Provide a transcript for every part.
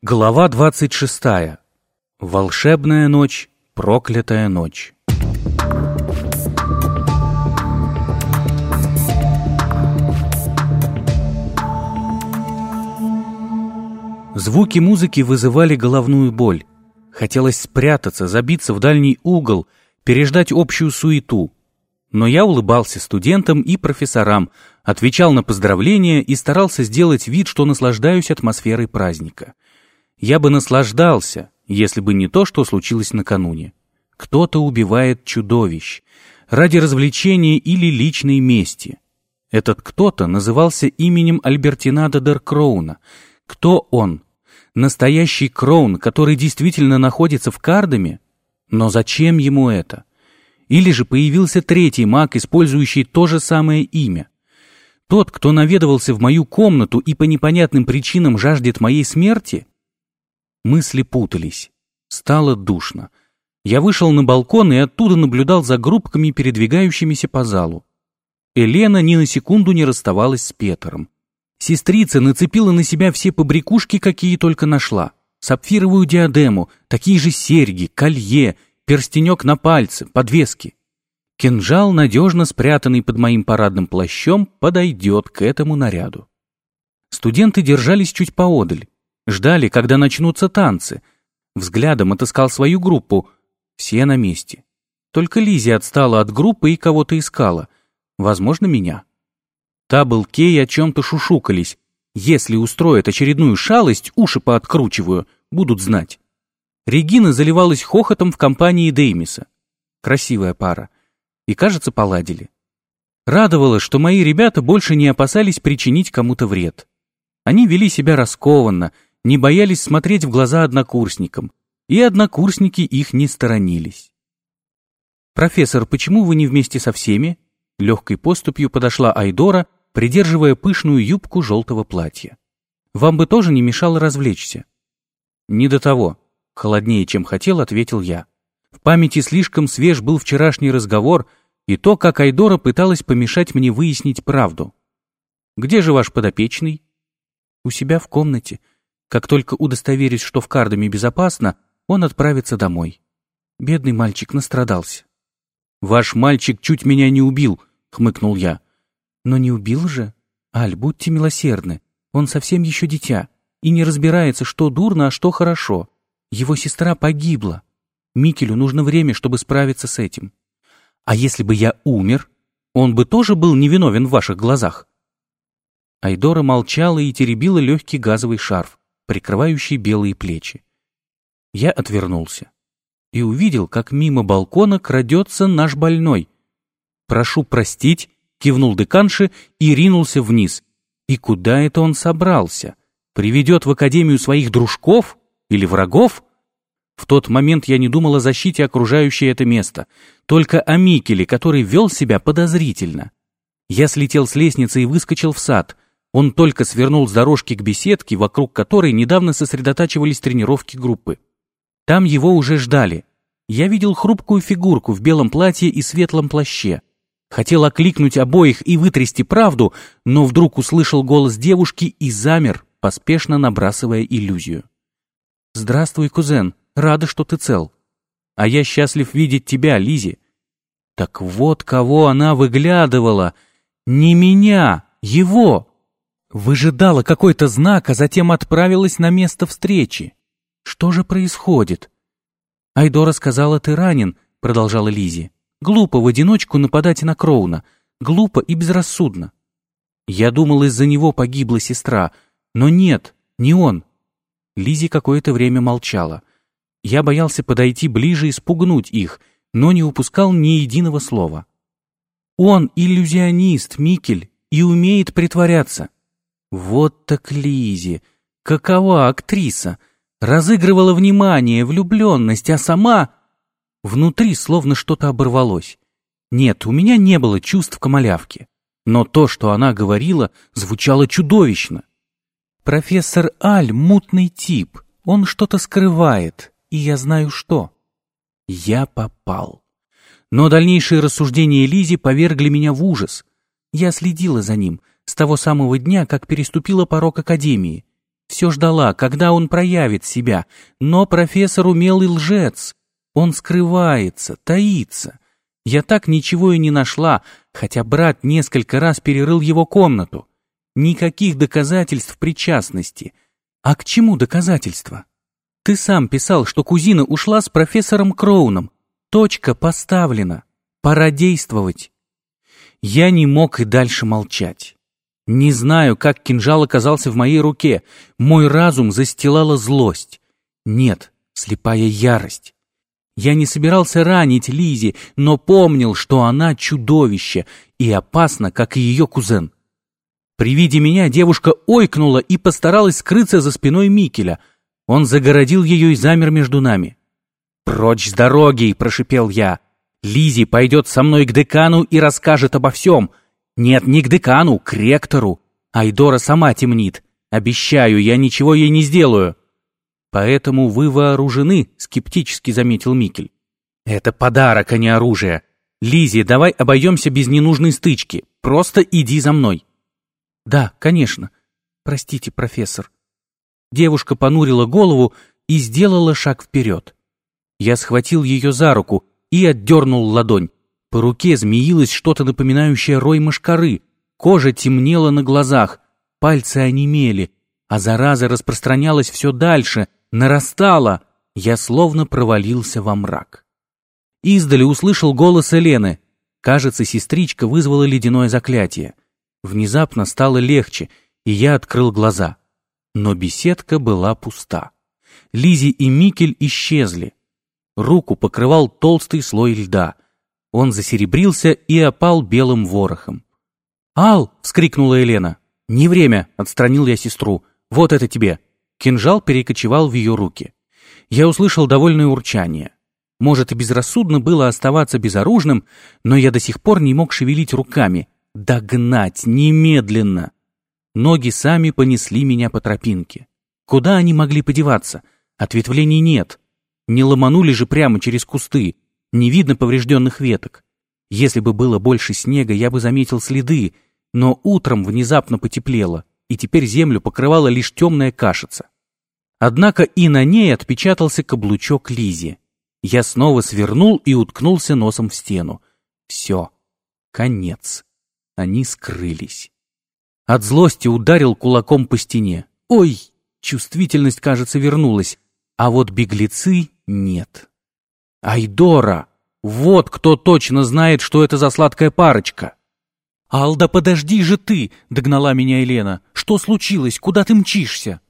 Глава 26. Волшебная ночь, проклятая ночь. Звуки музыки вызывали головную боль. Хотелось спрятаться, забиться в дальний угол, переждать общую суету. Но я улыбался студентам и профессорам, отвечал на поздравления и старался сделать вид, что наслаждаюсь атмосферой праздника. Я бы наслаждался, если бы не то, что случилось накануне. Кто-то убивает чудовищ ради развлечения или личной мести. Этот кто-то назывался именем Альбертинада дер Кроуна. Кто он? Настоящий Кроун, который действительно находится в Кардаме? Но зачем ему это? Или же появился третий маг, использующий то же самое имя? Тот, кто наведывался в мою комнату и по непонятным причинам жаждет моей смерти? Мысли путались. Стало душно. Я вышел на балкон и оттуда наблюдал за группками, передвигающимися по залу. Елена ни на секунду не расставалась с Петером. Сестрица нацепила на себя все побрякушки, какие только нашла. Сапфировую диадему, такие же серьги, колье, перстенек на пальце, подвески. Кинжал, надежно спрятанный под моим парадным плащом, подойдет к этому наряду. Студенты держались чуть поодаль, ждали, когда начнутся танцы. Взглядом отыскал свою группу. Все на месте. Только Лизи отстала от группы и кого-то искала. Возможно, меня. Табл Кей о чем-то шушукались. Если устроят очередную шалость, уши пооткручиваю, будут знать. Регина заливалась хохотом в компании Деймиса. Красивая пара. И, кажется, поладили. Радовало, что мои ребята больше не опасались причинить кому-то вред. Они вели себя раскованно, не боялись смотреть в глаза однокурсникам, и однокурсники их не сторонились. «Профессор, почему вы не вместе со всеми?» Легкой поступью подошла Айдора придерживая пышную юбку желтого платья. «Вам бы тоже не мешало развлечься». «Не до того», — холоднее, чем хотел, ответил я. В памяти слишком свеж был вчерашний разговор и то, как Айдора пыталась помешать мне выяснить правду. «Где же ваш подопечный?» «У себя в комнате. Как только удостоверюсь, что в Кардаме безопасно, он отправится домой. Бедный мальчик настрадался». «Ваш мальчик чуть меня не убил», — хмыкнул я. Но не убил же? Аль, будьте милосердны. Он совсем еще дитя и не разбирается, что дурно, а что хорошо. Его сестра погибла. Микелю нужно время, чтобы справиться с этим. А если бы я умер, он бы тоже был невиновен в ваших глазах?» Айдора молчала и теребила легкий газовый шарф, прикрывающий белые плечи. Я отвернулся и увидел, как мимо балкона крадется наш больной. «Прошу простить, кивнул деканши и ринулся вниз. И куда это он собрался? Приведет в академию своих дружков или врагов? В тот момент я не думал о защите окружающей это место, только о Микеле, который вел себя подозрительно. Я слетел с лестницы и выскочил в сад. Он только свернул с дорожки к беседке, вокруг которой недавно сосредотачивались тренировки группы. Там его уже ждали. Я видел хрупкую фигурку в белом платье и светлом плаще. Хотел окликнуть обоих и вытрясти правду, но вдруг услышал голос девушки и замер, поспешно набрасывая иллюзию. «Здравствуй, кузен, рада, что ты цел. А я счастлив видеть тебя, Лизи. Так вот кого она выглядывала. Не меня, его. Выжидала какой-то знак, а затем отправилась на место встречи. Что же происходит? Айдора сказала, ты ранен, продолжала Лизи. Глупо в одиночку нападать на Кроуна. Глупо и безрассудно. Я думал, из-за него погибла сестра. Но нет, не он. Лизи какое-то время молчала. Я боялся подойти ближе и спугнуть их, но не упускал ни единого слова. Он иллюзионист, Микель, и умеет притворяться. Вот так Лизи, какова актриса, разыгрывала внимание, влюбленность, а сама Внутри словно что-то оборвалось. Нет, у меня не было чувств к малявке. Но то, что она говорила, звучало чудовищно. Профессор Аль — мутный тип. Он что-то скрывает, и я знаю что. Я попал. Но дальнейшие рассуждения Лизи повергли меня в ужас. Я следила за ним с того самого дня, как переступила порог Академии. Все ждала, когда он проявит себя, но профессор умелый лжец. Он скрывается, таится. Я так ничего и не нашла, хотя брат несколько раз перерыл его комнату. Никаких доказательств причастности. А к чему доказательства? Ты сам писал, что кузина ушла с профессором Кроуном. Точка поставлена. Пора действовать. Я не мог и дальше молчать. Не знаю, как кинжал оказался в моей руке. Мой разум застилала злость. Нет, слепая ярость. Я не собирался ранить Лизи, но помнил, что она чудовище и опасна, как и ее кузен. При виде меня девушка ойкнула и постаралась скрыться за спиной Микеля. Он загородил ее и замер между нами. «Прочь с дороги!» – прошипел я. Лизи пойдет со мной к декану и расскажет обо всем. Нет, не к декану, к ректору. Айдора сама темнит. Обещаю, я ничего ей не сделаю. Поэтому вы вооружены, скептически заметил Микель. Это подарок, а не оружие. Лизи, давай обойдемся без ненужной стычки. Просто иди за мной. Да, конечно. Простите, профессор. Девушка понурила голову и сделала шаг вперед. Я схватил ее за руку, и отдернул ладонь. По руке змеилось что-то напоминающее рой мошкары. Кожа темнела на глазах, пальцы онемели, а зараза распространялась все дальше, нарастала. Я словно провалился во мрак. Издали услышал голос Елены. Кажется, сестричка вызвала ледяное заклятие. Внезапно стало легче, и я открыл глаза. Но беседка была пуста. Лизи и Микель исчезли. Руку покрывал толстый слой льда. Он засеребрился и опал белым ворохом. «Ал!» — вскрикнула Елена. «Не время!» — отстранил я сестру. «Вот это тебе!» Кинжал перекочевал в ее руки. Я услышал довольное урчание. Может, и безрассудно было оставаться безоружным, но я до сих пор не мог шевелить руками. Догнать! Немедленно! Ноги сами понесли меня по тропинке. Куда они могли подеваться? Ответвлений нет. Не ломанули же прямо через кусты, не видно поврежденных веток. Если бы было больше снега, я бы заметил следы, но утром внезапно потеплело, и теперь землю покрывала лишь темная кашица. Однако и на ней отпечатался каблучок Лизи. Я снова свернул и уткнулся носом в стену. Все. Конец. Они скрылись. От злости ударил кулаком по стене. Ой, чувствительность, кажется, вернулась. А вот беглецы нет. Айдора! Вот кто точно знает, что это за сладкая парочка. «Алда, подожди же ты!» — догнала меня Елена. «Что случилось? Куда ты мчишься?»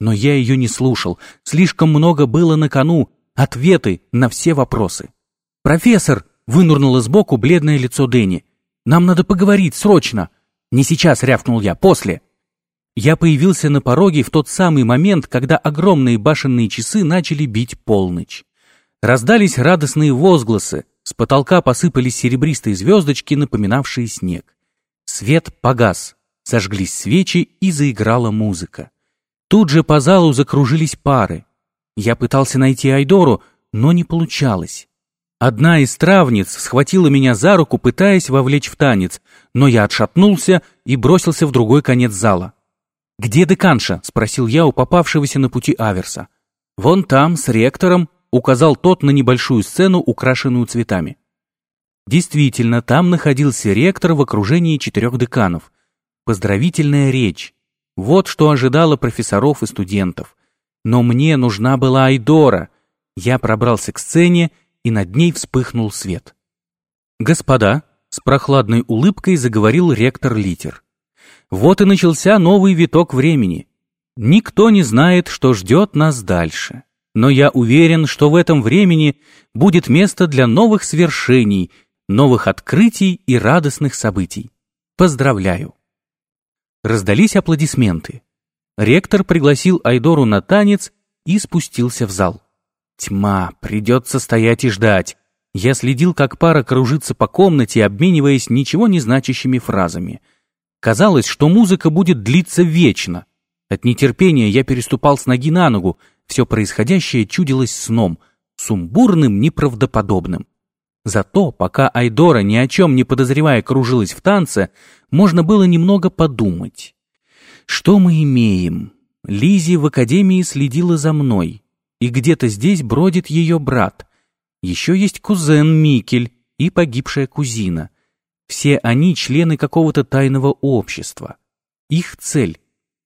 Но я ее не слушал. Слишком много было на кону. Ответы на все вопросы. «Профессор!» — вынурнуло сбоку бледное лицо Дэнни. «Нам надо поговорить, срочно!» «Не сейчас!» — рявкнул я. «После!» Я появился на пороге в тот самый момент, когда огромные башенные часы начали бить полночь. Раздались радостные возгласы, с потолка посыпались серебристые звездочки, напоминавшие снег. Свет погас, зажглись свечи и заиграла музыка. Тут же по залу закружились пары. Я пытался найти Айдору, но не получалось. Одна из травниц схватила меня за руку, пытаясь вовлечь в танец, но я отшатнулся и бросился в другой конец зала. «Где деканша?» — спросил я у попавшегося на пути Аверса. «Вон там, с ректором», — указал тот на небольшую сцену, украшенную цветами. Действительно, там находился ректор в окружении четырех деканов. Поздравительная речь. Вот что ожидало профессоров и студентов. Но мне нужна была Айдора. Я пробрался к сцене, и над ней вспыхнул свет. «Господа», — с прохладной улыбкой заговорил ректор Литер, — вот и начался новый виток времени. Никто не знает, что ждет нас дальше. Но я уверен, что в этом времени будет место для новых свершений, новых открытий и радостных событий. Поздравляю. Раздались аплодисменты. Ректор пригласил Айдору на танец и спустился в зал. Тьма, придется стоять и ждать. Я следил, как пара кружится по комнате, обмениваясь ничего не значащими фразами — Казалось, что музыка будет длиться вечно. От нетерпения я переступал с ноги на ногу, все происходящее чудилось сном, сумбурным, неправдоподобным. Зато, пока Айдора, ни о чем не подозревая, кружилась в танце, можно было немного подумать. Что мы имеем? Лизи в академии следила за мной, и где-то здесь бродит ее брат. Еще есть кузен Микель и погибшая кузина. Все они члены какого-то тайного общества. Их цель.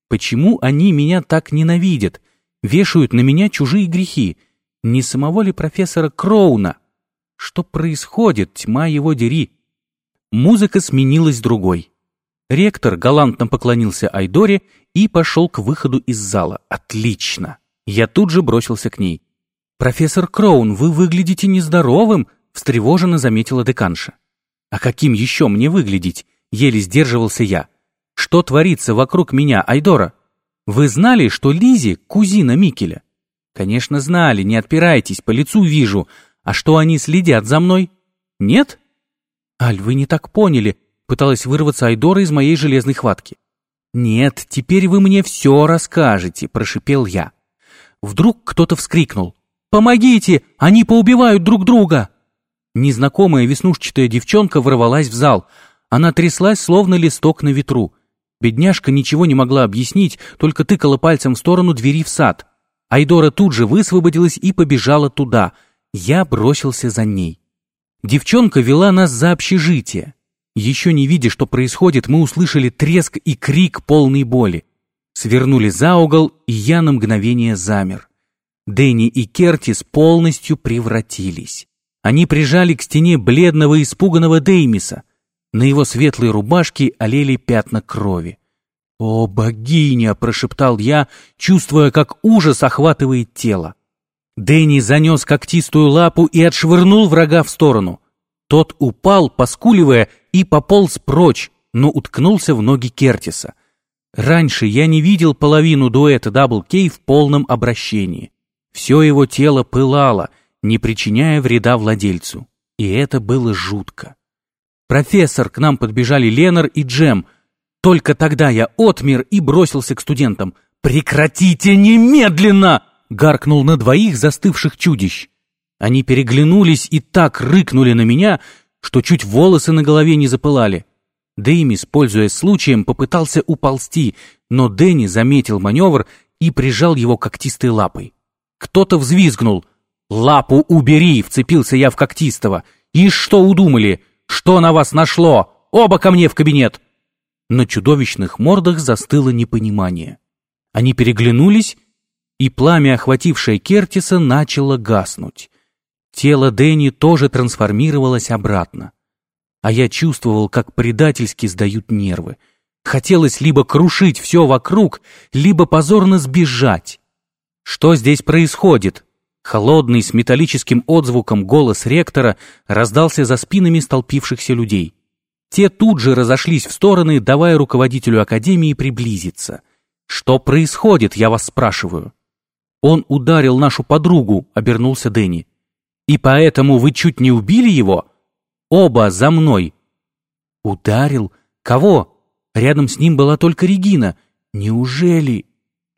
Почему они меня так ненавидят? Вешают на меня чужие грехи. Не самого ли профессора Кроуна? Что происходит, тьма его дери? Музыка сменилась другой. Ректор галантно поклонился Айдоре и пошел к выходу из зала. Отлично! Я тут же бросился к ней. «Профессор Кроун, вы выглядите нездоровым», — встревоженно заметила деканша. «А каким еще мне выглядеть?» — еле сдерживался я. «Что творится вокруг меня, Айдора? Вы знали, что Лизи — кузина Микеля?» «Конечно знали, не отпирайтесь, по лицу вижу. А что они следят за мной?» «Нет?» «Аль, вы не так поняли», — пыталась вырваться Айдора из моей железной хватки. «Нет, теперь вы мне все расскажете», — прошипел я. Вдруг кто-то вскрикнул. «Помогите! Они поубивают друг друга!» Незнакомая веснушчатая девчонка ворвалась в зал. Она тряслась, словно листок на ветру. Бедняжка ничего не могла объяснить, только тыкала пальцем в сторону двери в сад. Айдора тут же высвободилась и побежала туда. Я бросился за ней. Девчонка вела нас за общежитие. Еще не видя, что происходит, мы услышали треск и крик полной боли. Свернули за угол, и я на мгновение замер. Дэнни и Кертис полностью превратились. Они прижали к стене бледного испуганного Деймиса. На его светлой рубашке олели пятна крови. «О, богиня!» — прошептал я, чувствуя, как ужас охватывает тело. Дэнни занес когтистую лапу и отшвырнул врага в сторону. Тот упал, поскуливая, и пополз прочь, но уткнулся в ноги Кертиса. Раньше я не видел половину дуэта Дабл Кей в полном обращении. Все его тело пылало, не причиняя вреда владельцу. И это было жутко. «Профессор!» к нам подбежали Ленар и Джем. Только тогда я отмер и бросился к студентам. «Прекратите немедленно!» — гаркнул на двоих застывших чудищ. Они переглянулись и так рыкнули на меня, что чуть волосы на голове не запылали. Дэймис, пользуясь случаем, попытался уползти, но Дэнни заметил маневр и прижал его когтистой лапой. Кто-то взвизгнул. «Лапу убери!» — вцепился я в когтистого. «И что удумали? Что на вас нашло? Оба ко мне в кабинет!» На чудовищных мордах застыло непонимание. Они переглянулись, и пламя, охватившее Кертиса, начало гаснуть. Тело Дэнни тоже трансформировалось обратно. А я чувствовал, как предательски сдают нервы. Хотелось либо крушить все вокруг, либо позорно сбежать. Что здесь происходит? Холодный, с металлическим отзвуком голос ректора раздался за спинами столпившихся людей. Те тут же разошлись в стороны, давая руководителю академии приблизиться. «Что происходит, я вас спрашиваю?» «Он ударил нашу подругу», — обернулся Дэнни. И поэтому вы чуть не убили его? Оба за мной. Ударил? Кого? Рядом с ним была только Регина. Неужели?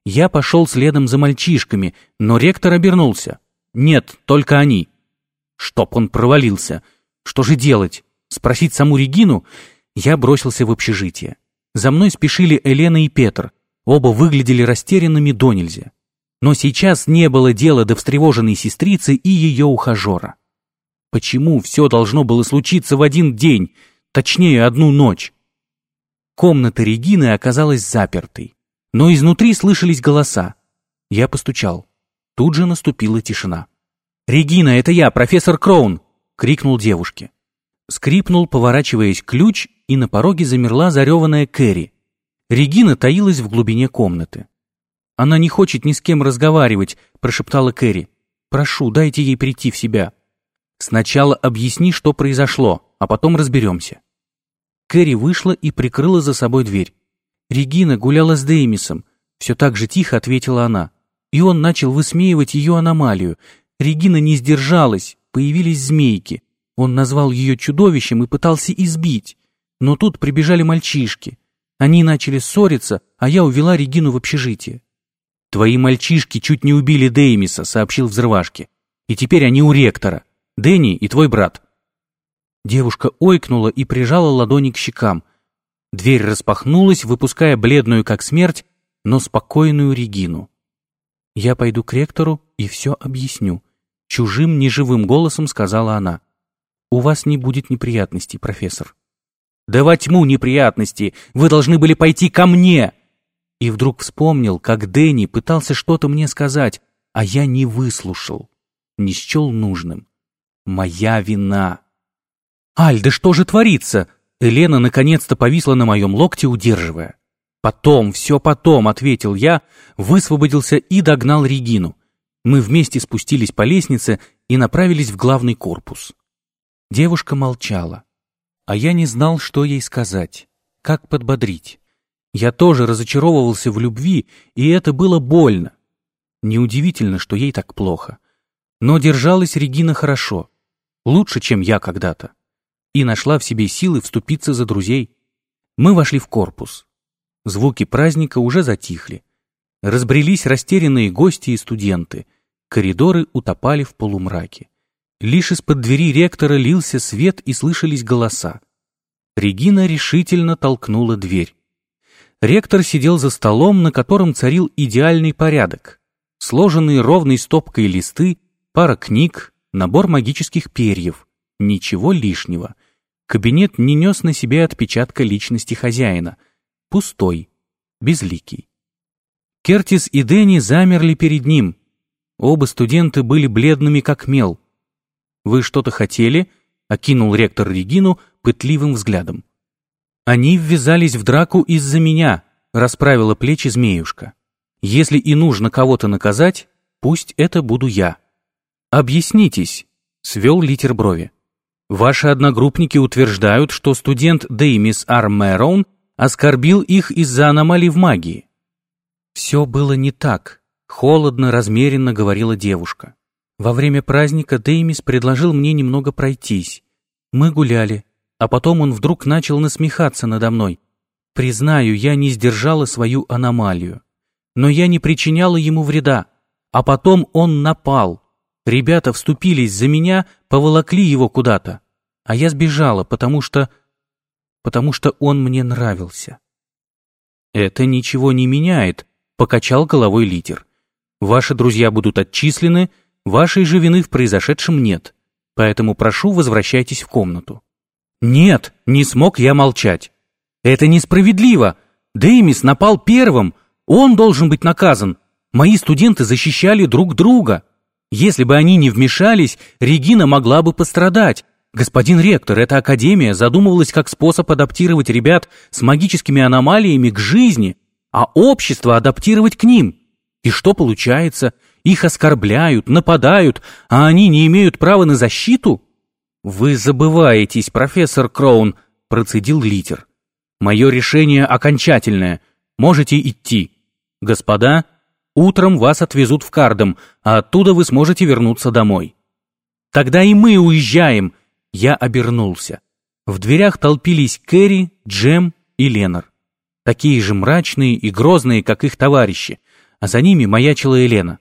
Я пошел следом за мальчишками, но ректор обернулся. Нет, только они. Чтоб он провалился. Что же делать? Спросить саму Регину? Я бросился в общежитие. За мной спешили Елена и Петр. Оба выглядели растерянными до нельзя. Но сейчас не было дела до встревоженной сестрицы и ее ухажера. Почему все должно было случиться в один день, точнее, одну ночь? Комната Регины оказалась запертой, но изнутри слышались голоса. Я постучал. Тут же наступила тишина. «Регина, это я, профессор Кроун!» — крикнул девушке. Скрипнул, поворачиваясь ключ, и на пороге замерла зареванная Кэрри. Регина таилась в глубине комнаты. «Она не хочет ни с кем разговаривать», — прошептала Кэрри. «Прошу, дайте ей прийти в себя. Сначала объясни, что произошло, а потом разберемся». Кэрри вышла и прикрыла за собой дверь. Регина гуляла с Деймисом. Все так же тихо ответила она. И он начал высмеивать ее аномалию. Регина не сдержалась, появились змейки. Он назвал ее чудовищем и пытался избить. Но тут прибежали мальчишки. Они начали ссориться, а я увела Регину в общежитие. «Твои мальчишки чуть не убили Деймиса», — сообщил взрывашки. «И теперь они у ректора. Дэнни и твой брат». Девушка ойкнула и прижала ладони к щекам. Дверь распахнулась, выпуская бледную, как смерть, но спокойную Регину. «Я пойду к ректору и все объясню», — чужим, неживым голосом сказала она. «У вас не будет неприятностей, профессор». «Да во тьму неприятности! Вы должны были пойти ко мне!» И вдруг вспомнил, как Дэнни пытался что-то мне сказать, а я не выслушал, не счел нужным. Моя вина. «Аль, да что же творится?» Елена наконец-то повисла на моем локте, удерживая. «Потом, все потом», — ответил я, высвободился и догнал Регину. Мы вместе спустились по лестнице и направились в главный корпус. Девушка молчала, а я не знал, что ей сказать, как подбодрить. Я тоже разочаровывался в любви, и это было больно. Неудивительно, что ей так плохо. Но держалась Регина хорошо, лучше, чем я когда-то, и нашла в себе силы вступиться за друзей. Мы вошли в корпус. Звуки праздника уже затихли. Разбрелись растерянные гости и студенты. Коридоры утопали в полумраке. Лишь из-под двери ректора лился свет и слышались голоса. Регина решительно толкнула дверь. Ректор сидел за столом, на котором царил идеальный порядок. Сложенные ровной стопкой листы, пара книг, набор магических перьев. Ничего лишнего. Кабинет не нес на себе отпечатка личности хозяина — пустой, безликий. Кертис и Дэнни замерли перед ним. Оба студента были бледными, как мел. «Вы что-то хотели?» — окинул ректор Регину пытливым взглядом. «Они ввязались в драку из-за меня», — расправила плечи змеюшка. «Если и нужно кого-то наказать, пусть это буду я». «Объяснитесь», — свел литер брови. «Ваши одногруппники утверждают, что студент Деймис Ар оскорбил их из-за аномалий в магии. Все было не так, холодно, размеренно говорила девушка. Во время праздника Деймис предложил мне немного пройтись. Мы гуляли, а потом он вдруг начал насмехаться надо мной. Признаю, я не сдержала свою аномалию. Но я не причиняла ему вреда. А потом он напал. Ребята вступились за меня, поволокли его куда-то. А я сбежала, потому что потому что он мне нравился. Это ничего не меняет, покачал головой лидер. Ваши друзья будут отчислены, вашей же вины в произошедшем нет, поэтому прошу, возвращайтесь в комнату. Нет, не смог я молчать. Это несправедливо. Деймис напал первым, он должен быть наказан. Мои студенты защищали друг друга. Если бы они не вмешались, Регина могла бы пострадать, «Господин ректор, эта академия задумывалась как способ адаптировать ребят с магическими аномалиями к жизни, а общество адаптировать к ним. И что получается? Их оскорбляют, нападают, а они не имеют права на защиту?» «Вы забываетесь, профессор Кроун», — процедил литер. «Мое решение окончательное. Можете идти. Господа, утром вас отвезут в Кардом, а оттуда вы сможете вернуться домой». «Тогда и мы уезжаем», — я обернулся. В дверях толпились Кэрри, Джем и Ленар. Такие же мрачные и грозные, как их товарищи, а за ними маячила Елена.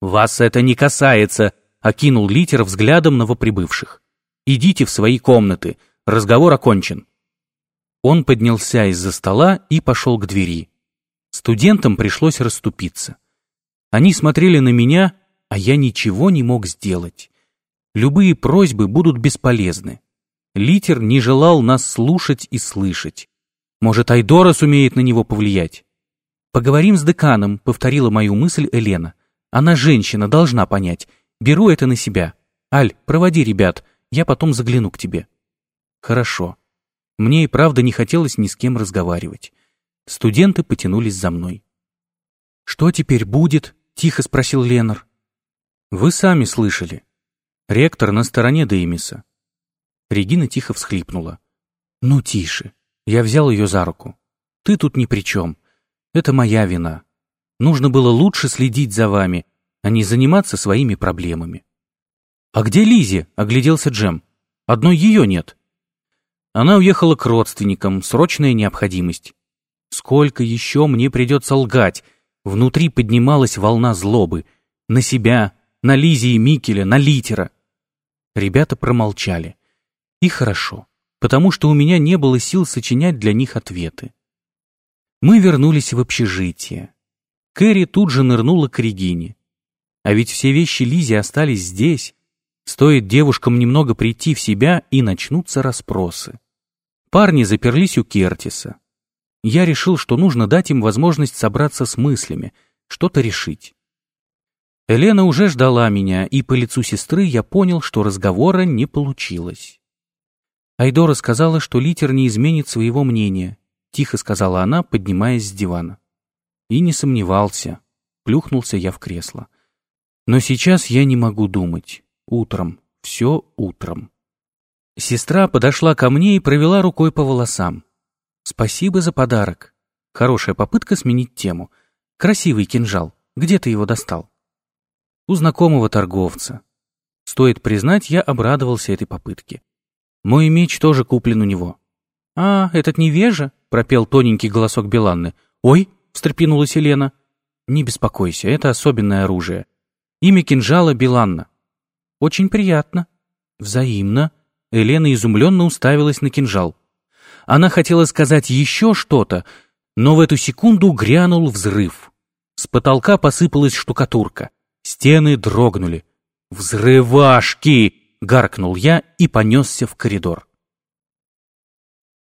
«Вас это не касается», — окинул литер взглядом новоприбывших. «Идите в свои комнаты, разговор окончен». Он поднялся из-за стола и пошел к двери. Студентам пришлось расступиться. Они смотрели на меня, а я ничего не мог сделать. Любые просьбы будут бесполезны. Литер не желал нас слушать и слышать. Может, Айдора сумеет на него повлиять? «Поговорим с деканом», — повторила мою мысль Елена. «Она женщина, должна понять. Беру это на себя. Аль, проводи ребят, я потом загляну к тебе». «Хорошо». Мне и правда не хотелось ни с кем разговаривать. Студенты потянулись за мной. «Что теперь будет?» — тихо спросил Ленар. «Вы сами слышали. Ректор на стороне Деймиса. Регина тихо всхлипнула. «Ну, тише. Я взял ее за руку. Ты тут ни при чем. Это моя вина. Нужно было лучше следить за вами, а не заниматься своими проблемами». «А где Лизи?» — огляделся Джем. «Одной ее нет». Она уехала к родственникам, срочная необходимость. Сколько еще мне придется лгать? Внутри поднималась волна злобы. На себя, на Лизи и Микеля, на Литера. Ребята промолчали. И хорошо, потому что у меня не было сил сочинять для них ответы. Мы вернулись в общежитие. Кэрри тут же нырнула к Регине. А ведь все вещи Лизи остались здесь. Стоит девушкам немного прийти в себя, и начнутся расспросы. Парни заперлись у Кертиса. Я решил, что нужно дать им возможность собраться с мыслями, что-то решить. Елена уже ждала меня, и по лицу сестры я понял, что разговора не получилось. Айдора сказала, что Литер не изменит своего мнения, тихо сказала она, поднимаясь с дивана. И не сомневался. Плюхнулся я в кресло. Но сейчас я не могу думать. Утром. Все утром. Сестра подошла ко мне и провела рукой по волосам. Спасибо за подарок. Хорошая попытка сменить тему. Красивый кинжал. Где ты его достал? У знакомого торговца. Стоит признать, я обрадовался этой попытке. Мой меч тоже куплен у него. «А, этот невежа?» — пропел тоненький голосок Беланны. «Ой!» — встрепенулась Елена. «Не беспокойся, это особенное оружие. Имя кинжала Беланна». «Очень приятно». «Взаимно». Елена изумленно уставилась на кинжал. Она хотела сказать еще что-то, но в эту секунду грянул взрыв. С потолка посыпалась штукатурка. Стены дрогнули. «Взрывашки!» — гаркнул я и понесся в коридор.